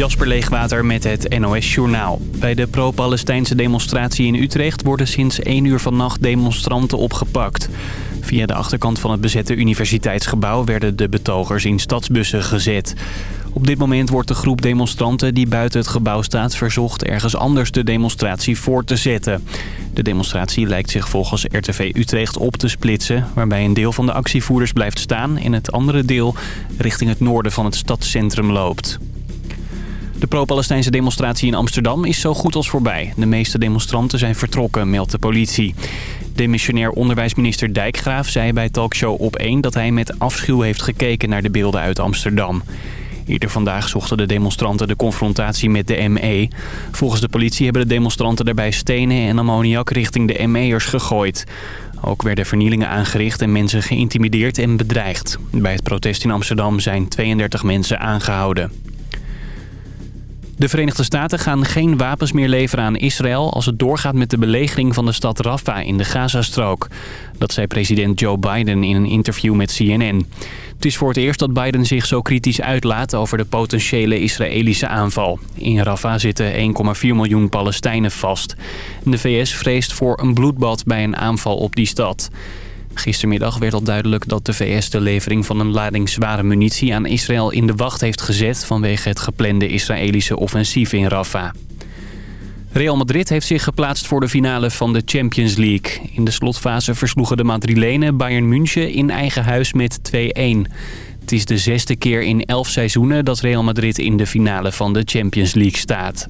Jasper Leegwater met het NOS Journaal. Bij de pro-Palestijnse demonstratie in Utrecht worden sinds 1 uur vannacht demonstranten opgepakt. Via de achterkant van het bezette universiteitsgebouw werden de betogers in stadsbussen gezet. Op dit moment wordt de groep demonstranten die buiten het gebouw staat verzocht ergens anders de demonstratie voor te zetten. De demonstratie lijkt zich volgens RTV Utrecht op te splitsen, waarbij een deel van de actievoerders blijft staan en het andere deel richting het noorden van het stadscentrum loopt. De pro-Palestijnse demonstratie in Amsterdam is zo goed als voorbij. De meeste demonstranten zijn vertrokken, meldt de politie. Demissionair onderwijsminister Dijkgraaf zei bij talkshow op 1 dat hij met afschuw heeft gekeken naar de beelden uit Amsterdam. Eerder vandaag zochten de demonstranten de confrontatie met de ME. Volgens de politie hebben de demonstranten daarbij stenen en ammoniak richting de ME'ers gegooid. Ook werden vernielingen aangericht en mensen geïntimideerd en bedreigd. Bij het protest in Amsterdam zijn 32 mensen aangehouden. De Verenigde Staten gaan geen wapens meer leveren aan Israël... als het doorgaat met de belegering van de stad Rafah in de Gazastrook. Dat zei president Joe Biden in een interview met CNN. Het is voor het eerst dat Biden zich zo kritisch uitlaat... over de potentiële Israëlische aanval. In Rafah zitten 1,4 miljoen Palestijnen vast. De VS vreest voor een bloedbad bij een aanval op die stad. Gistermiddag werd al duidelijk dat de VS de levering van een lading zware munitie aan Israël in de wacht heeft gezet vanwege het geplande Israëlische offensief in Rafah. Real Madrid heeft zich geplaatst voor de finale van de Champions League. In de slotfase versloegen de Madrilenen Bayern München in eigen huis met 2-1. Het is de zesde keer in elf seizoenen dat Real Madrid in de finale van de Champions League staat.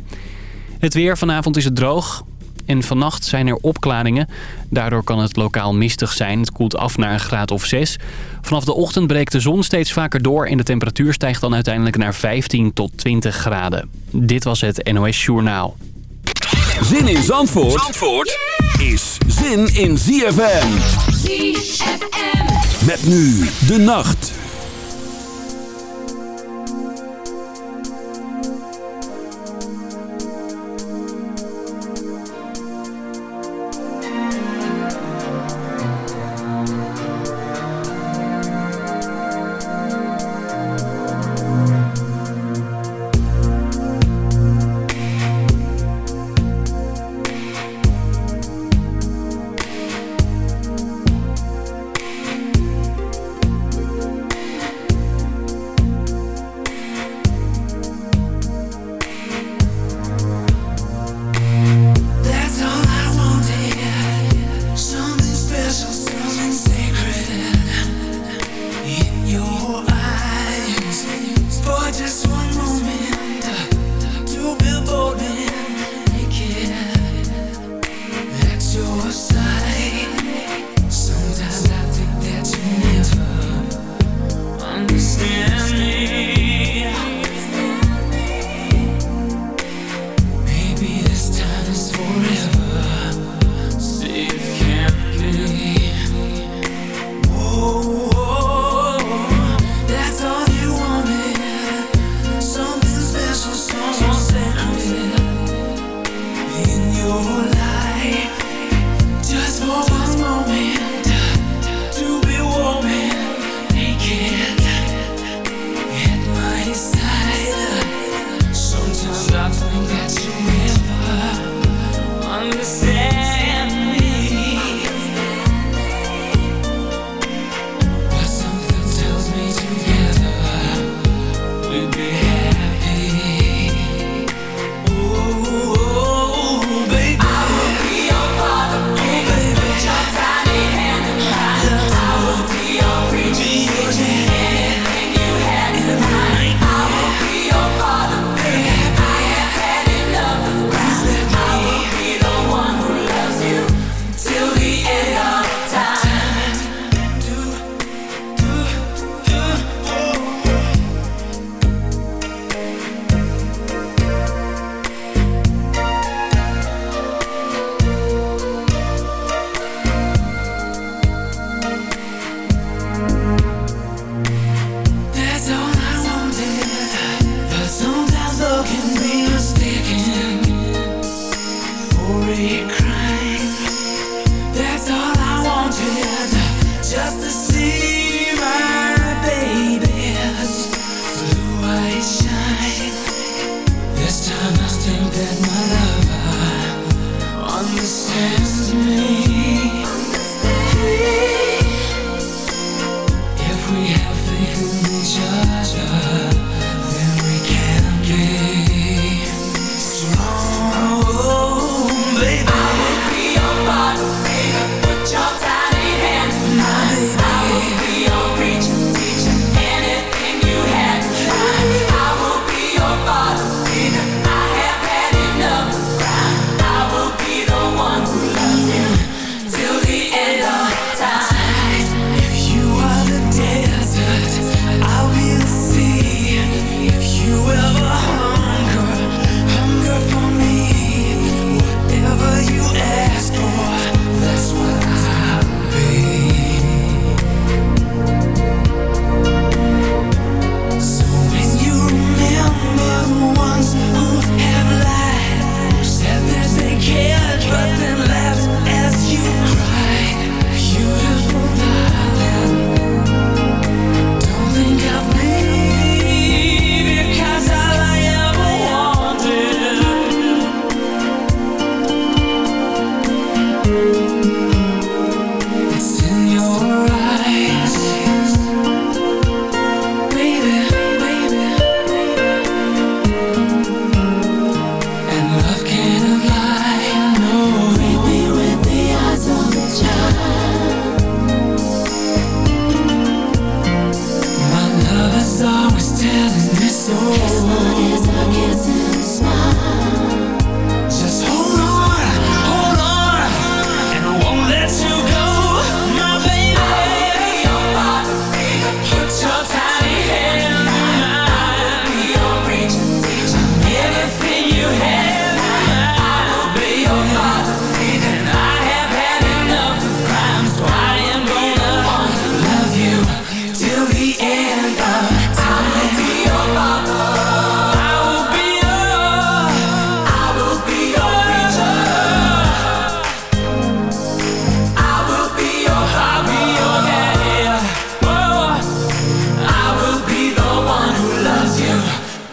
Het weer vanavond is het droog en vannacht zijn er opklaringen. Daardoor kan het lokaal mistig zijn. Het koelt af naar een graad of 6. Vanaf de ochtend breekt de zon steeds vaker door... en de temperatuur stijgt dan uiteindelijk naar 15 tot 20 graden. Dit was het NOS Journaal. Zin in Zandvoort, Zandvoort is zin in ZFM. ZFM. Met nu de nacht.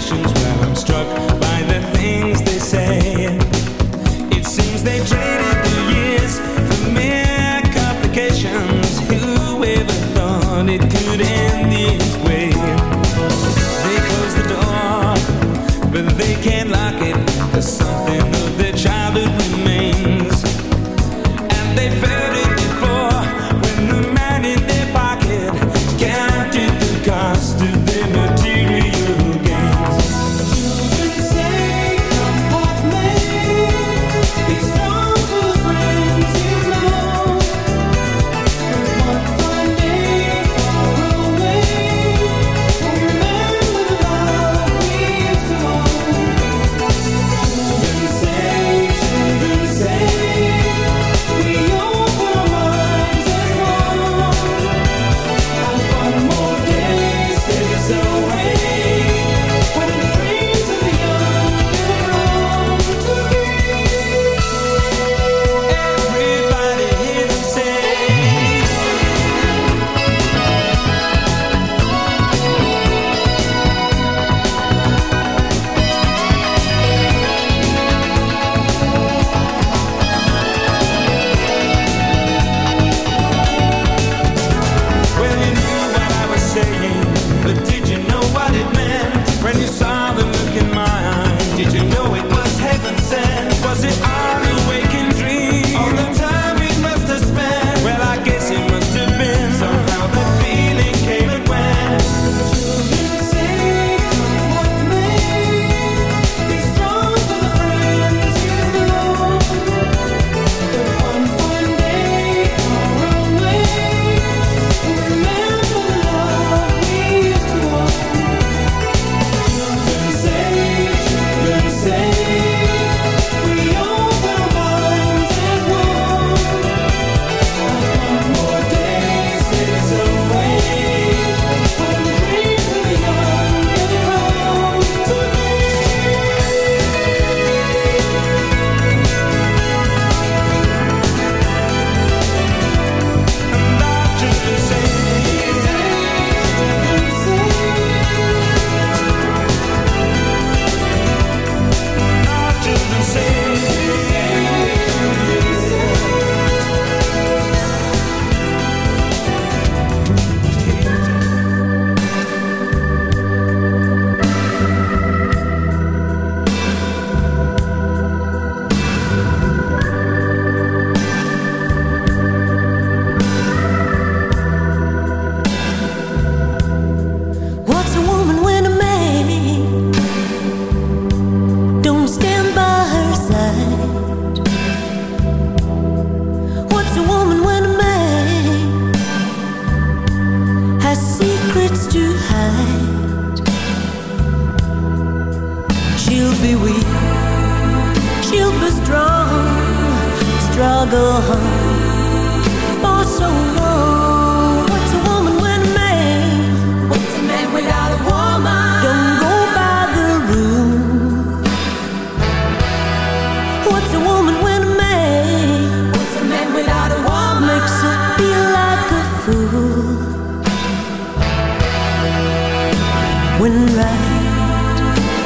situations where I'm struck.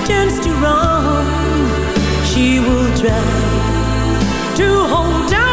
turns to wrong, she will try to hold on.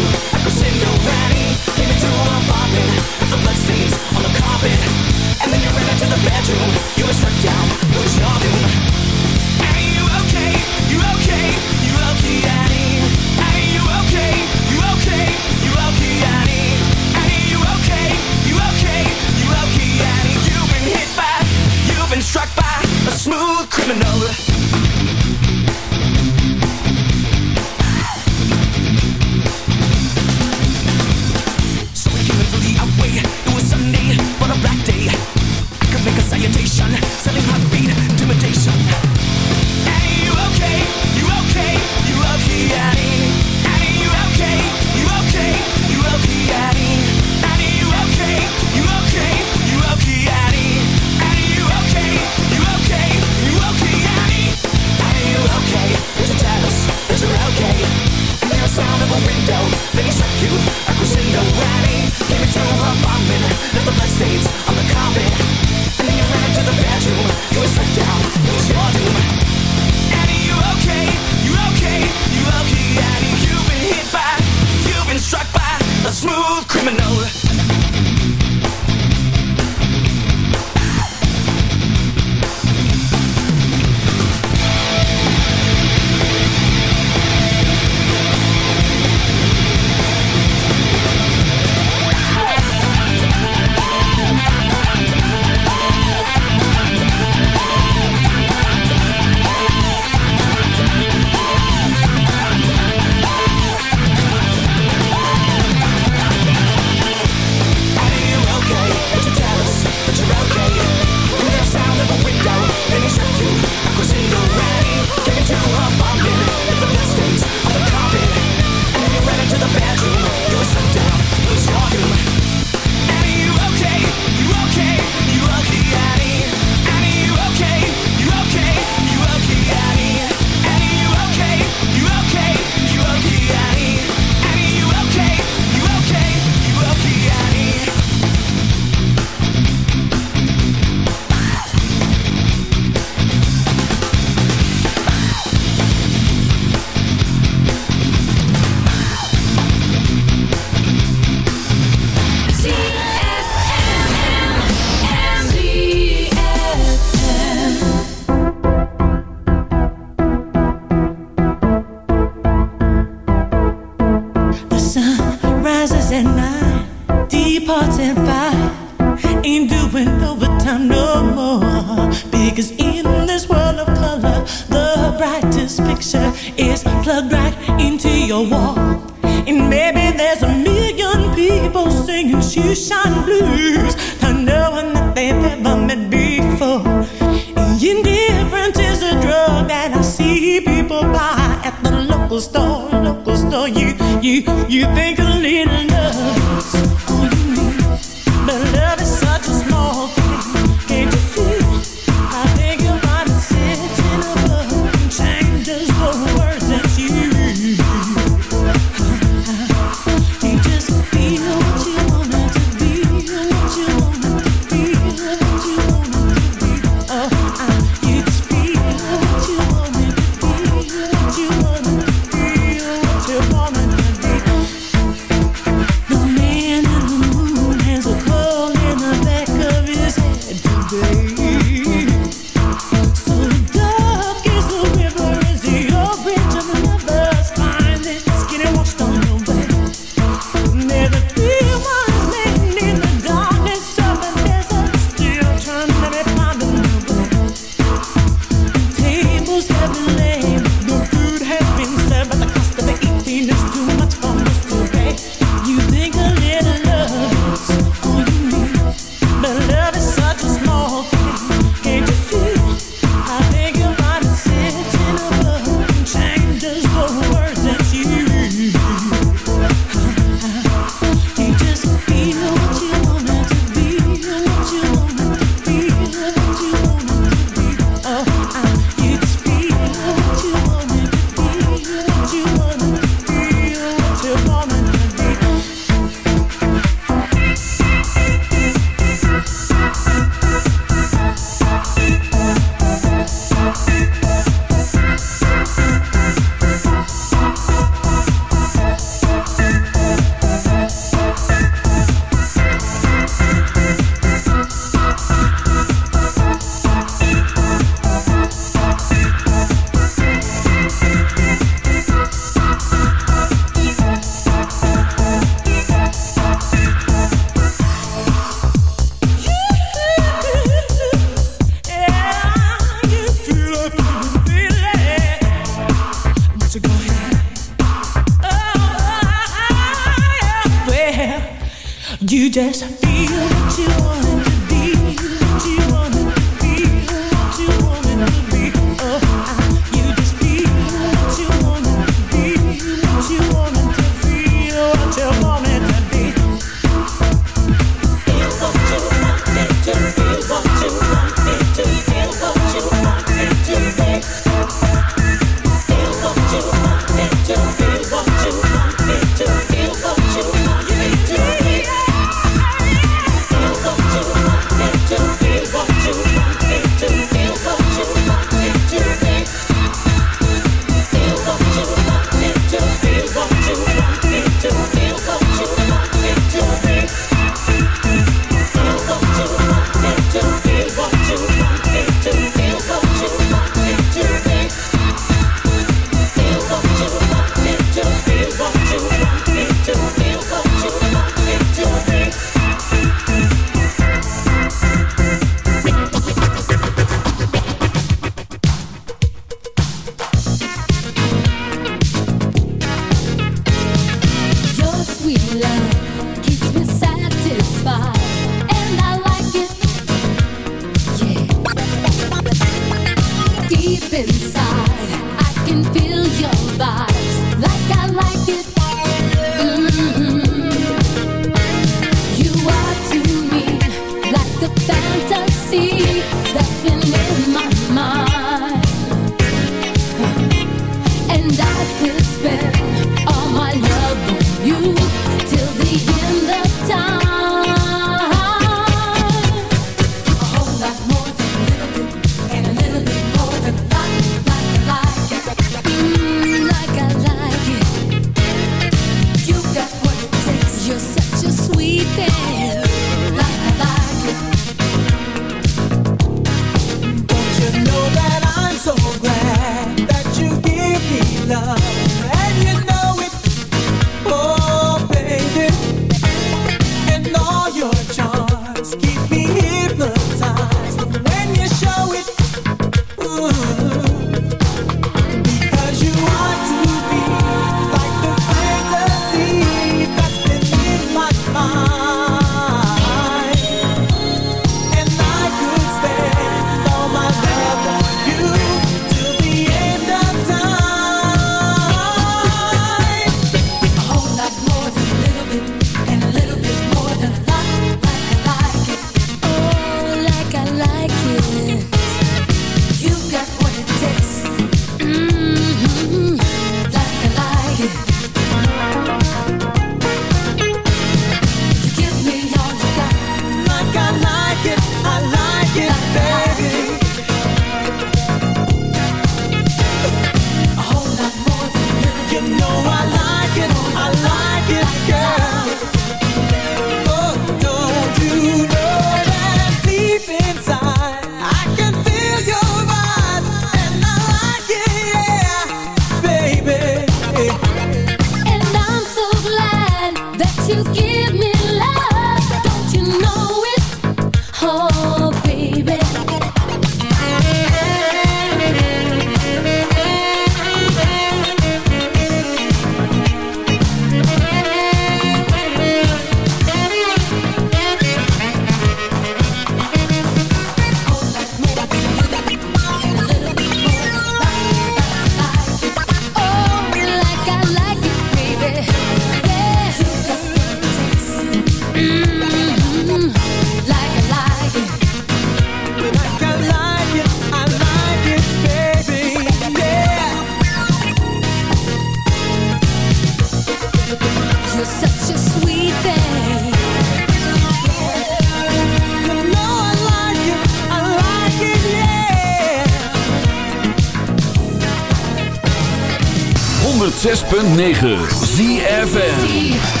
106.9 ZFN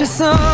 your song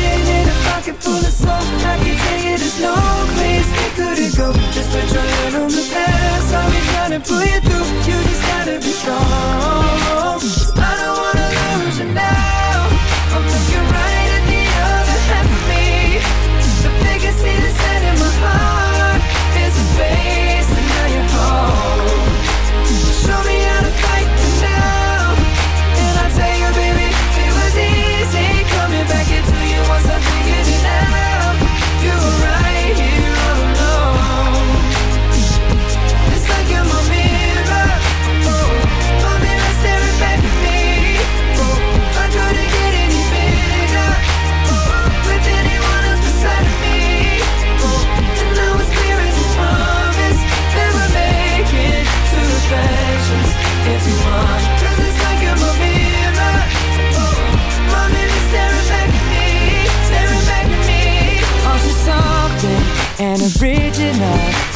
full of soul I can tell you there's no place we couldn't go. Just put your hand on the past. I'll be trying to pull you through. You just gotta be strong. I don't wanna lose you now. I'm looking right at the other half of me. The that's in my heart Is a now you're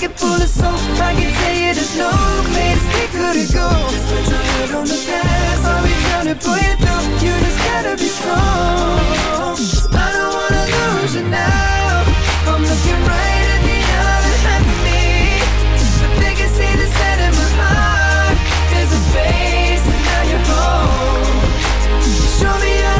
pocket full of soap I can tell you there's no place we couldn't go. Just put your head on the past I'll be trying to pull you through You just gotta be strong. I don't wanna lose you now. I'm looking right at the other half of me. The vacancy that's set in my heart There's a space and now you're home. Show me how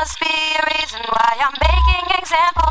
must be a reason why I'm making examples.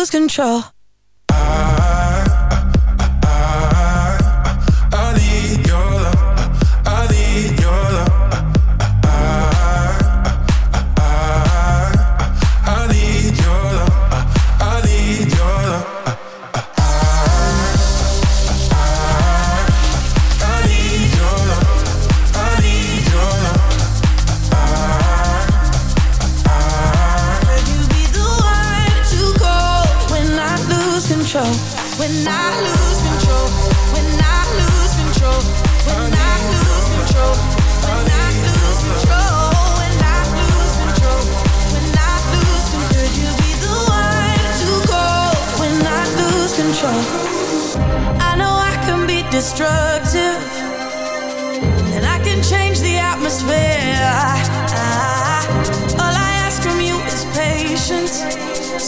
lose control.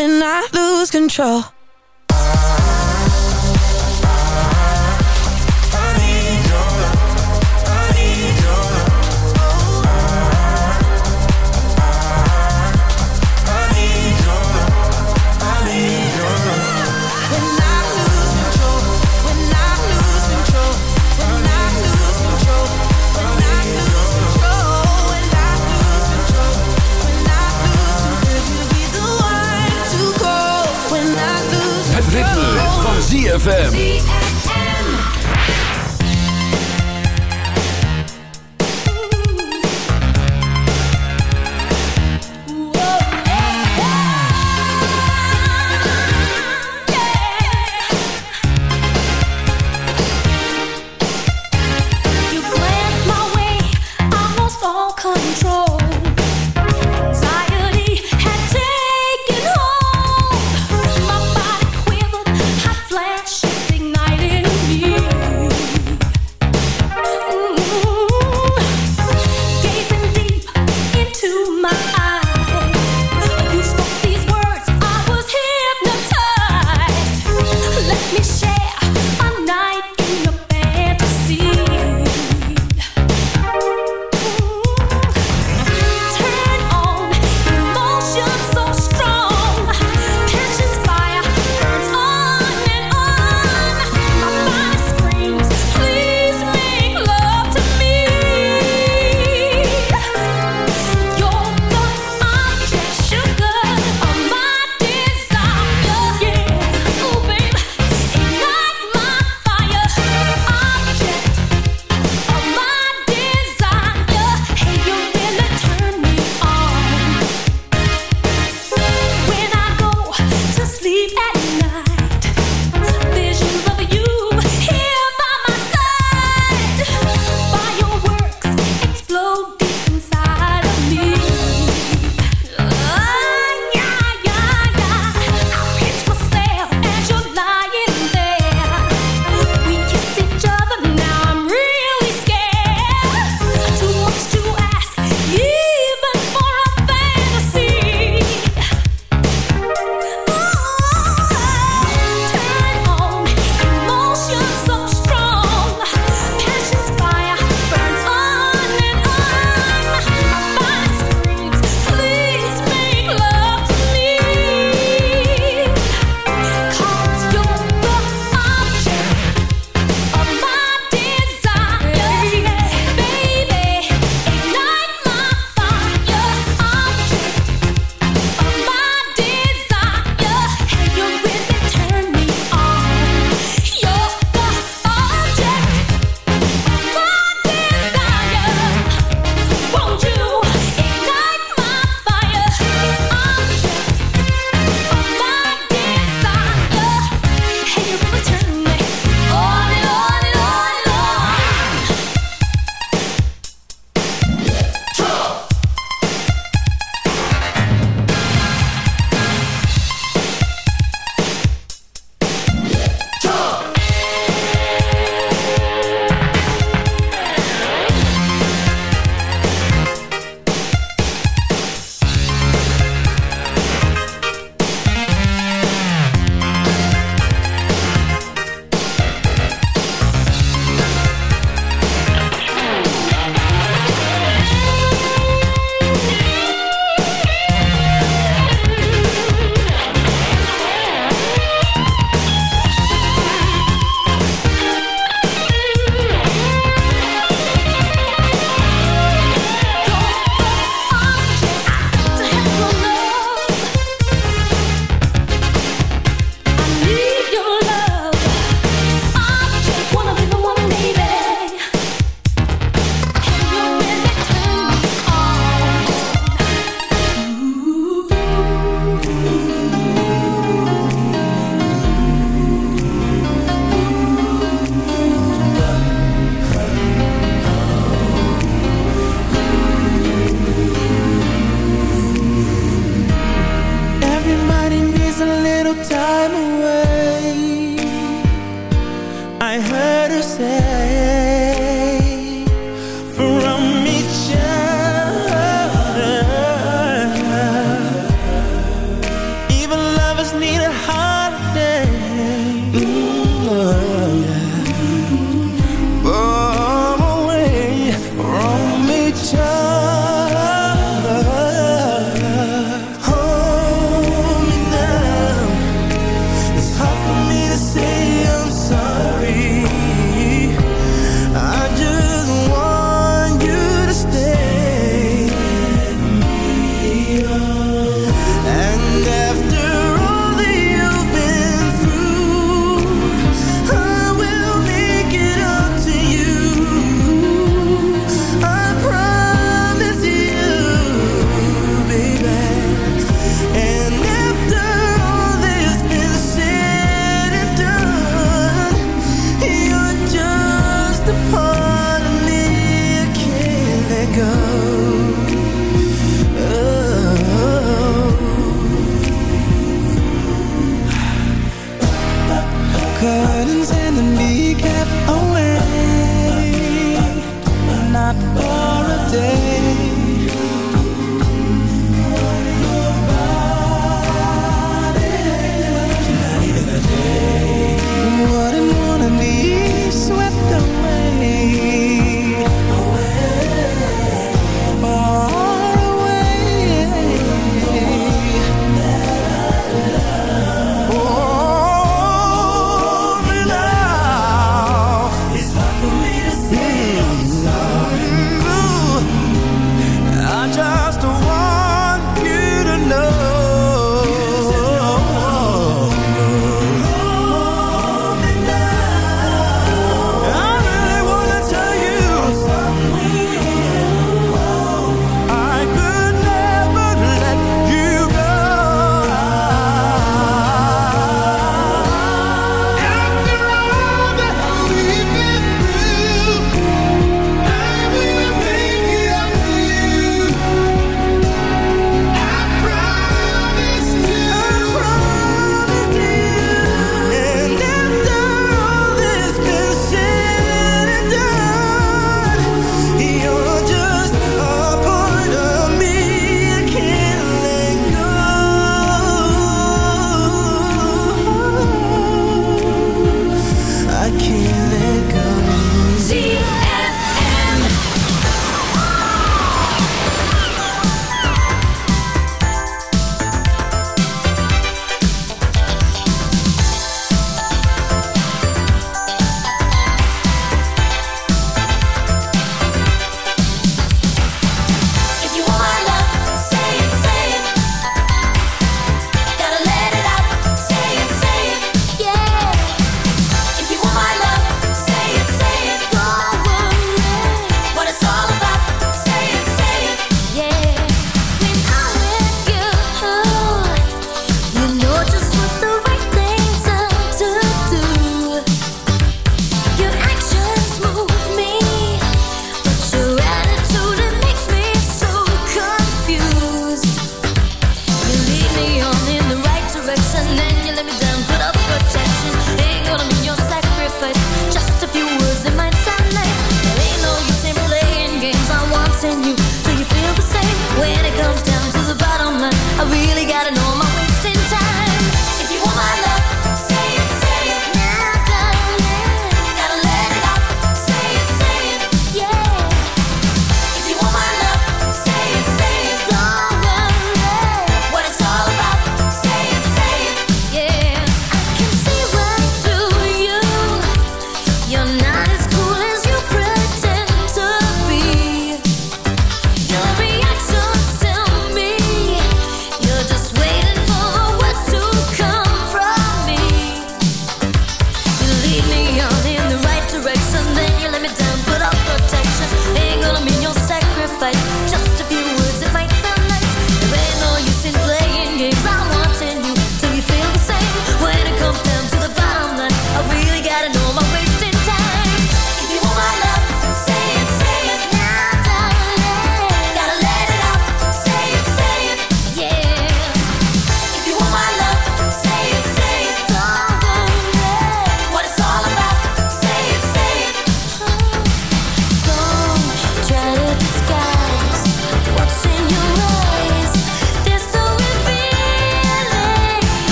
when I lose control. ZFM.